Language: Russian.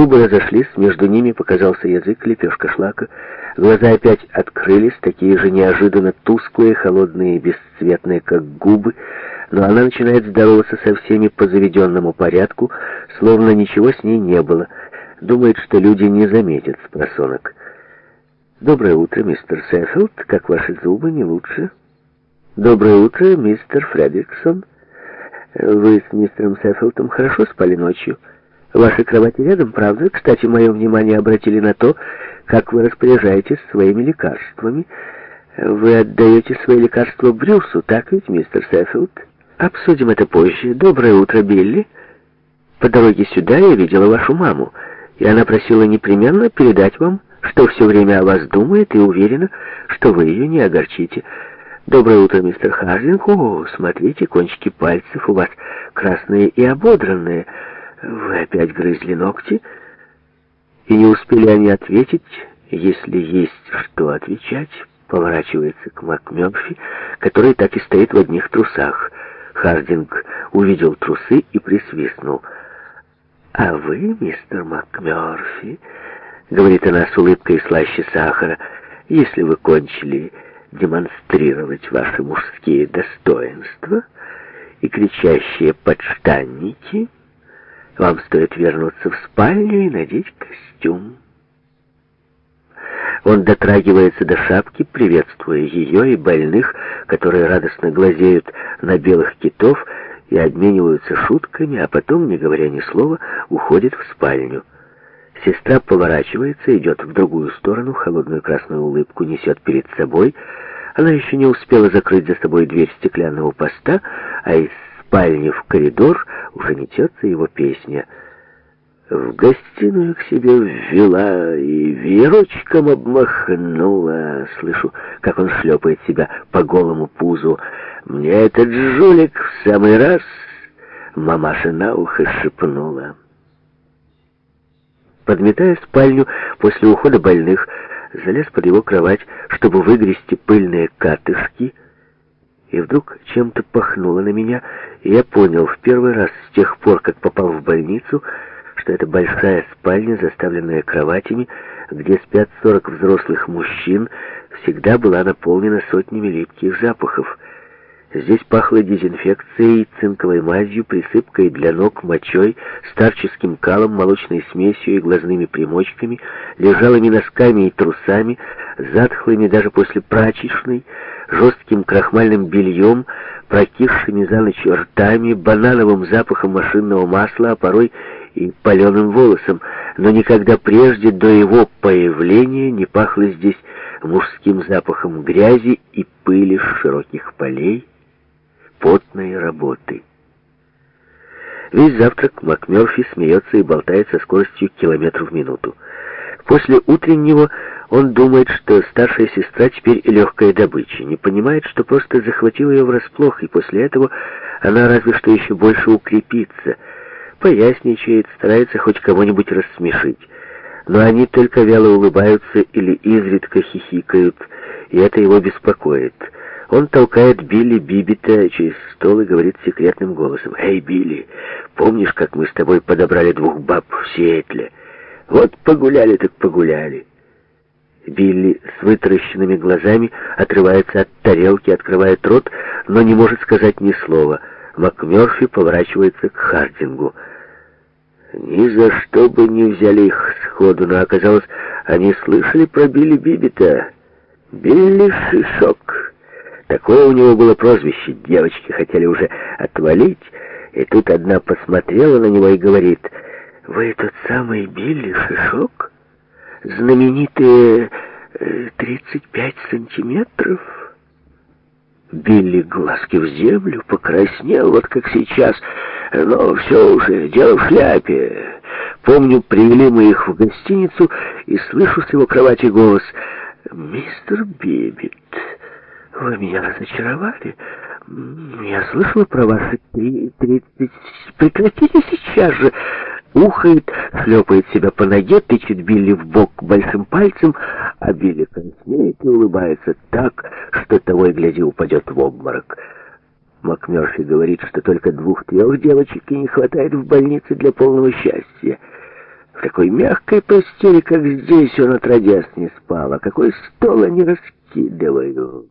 Губы разошлись, между ними показался язык, лепешка шлака. Глаза опять открылись, такие же неожиданно тусклые, холодные и бесцветные, как губы, но она начинает здороваться со всеми по заведенному порядку, словно ничего с ней не было. Думает, что люди не заметят спросонок. «Доброе утро, мистер Сэффилд. Как ваши зубы? Не лучше?» «Доброе утро, мистер Фредериксон. Вы с мистером Сэффилдом хорошо спали ночью?» Вашей кровати рядом, правда? Кстати, мое внимание обратили на то, как вы распоряжаетесь своими лекарствами. Вы отдаете свои лекарства Брюсу, так ведь, мистер Сеффилд? Обсудим это позже. Доброе утро, Билли. По дороге сюда я видела вашу маму, и она просила непременно передать вам, что все время о вас думает и уверена, что вы ее не огорчите. Доброе утро, мистер Хардинг. О, смотрите, кончики пальцев у вас красные и ободранные. «Вы опять грызли ногти?» И не успели они ответить, если есть что отвечать, поворачивается к МакМёрфи, который так и стоит в одних трусах. Хардинг увидел трусы и присвистнул. «А вы, мистер МакМёрфи, — говорит она с улыбкой слаще сахара, — если вы кончили демонстрировать ваши мужские достоинства и кричащие подштанники...» Вам стоит вернуться в спальню и надеть костюм. Он дотрагивается до шапки, приветствуя ее и больных, которые радостно глазеют на белых китов и обмениваются шутками, а потом, не говоря ни слова, уходит в спальню. Сестра поворачивается, идет в другую сторону, холодную красную улыбку несет перед собой. Она еще не успела закрыть за собой дверь стеклянного поста, а из спальни в коридор уже несется его песня. В гостиную к себе ввела и веерочком обмахнула. Слышу, как он шлепает себя по голому пузу. Мне этот жулик в самый раз мамаша на ухо шепнула. Подметая спальню после ухода больных, залез под его кровать, чтобы выгрести пыльные катышки — и вдруг чем-то пахнуло на меня, и я понял в первый раз с тех пор, как попал в больницу, что это большая спальня, заставленная кроватями, где спят сорок взрослых мужчин, всегда была наполнена сотнями липких запахов. Здесь пахло дезинфекцией, цинковой мазью, присыпкой для ног, мочой, старческим калом, молочной смесью и глазными примочками, лежалыми носками и трусами, затхлыми даже после прачечной, жестким крахмальным бельем, прокисшими за ночь ртами, банановым запахом машинного масла, а порой и паленым волосом, но никогда прежде до его появления не пахло здесь мужским запахом грязи и пыли с широких полей, потной работы. Весь завтрак МакМёрфи смеется и болтает со скоростью километров в минуту. После утреннего он думает, что старшая сестра теперь легкая добыча, не понимает, что просто захватил ее врасплох, и после этого она разве что еще больше укрепится. Поясничает, старается хоть кого-нибудь рассмешить. Но они только вяло улыбаются или изредка хихикают, и это его беспокоит. Он толкает Билли Бибита через стол и говорит секретным голосом. «Эй, Билли, помнишь, как мы с тобой подобрали двух баб в Сиэтле? Вот погуляли так погуляли». Билли с вытаращенными глазами отрывается от тарелки, открывает рот, но не может сказать ни слова. МакМёрфи поворачивается к Хардингу. Ни за что бы не взяли их сходу, но оказалось, они слышали про Билли Бибита. Билли Шишок. Такое у него было прозвище. Девочки хотели уже отвалить, и тут одна посмотрела на него и говорит, «Вы тот самый Билли Шишок?» знаменитые э, 35 сантиметров? Билли глазки в землю, покраснел, вот как сейчас. Ну, Но все уже, дело в шляпе. Помню, привели мы их в гостиницу, и слышу с его кровати голос «Мистер Бибит, вы меня разочаровали. Я слышала про ваши и тридцать... Прекратите сейчас же!» ухает, шлепает себя по ноге, тычет Билли в бок большим пальцем, а Билли краснеет и улыбается так, что того и гляди упадет в обморок. МакМерфи говорит, что только двух-трех девочек и не хватает в больнице для полного счастья. В такой мягкой постели, как здесь, он отродясь не спал, а какой стол они раскидывают».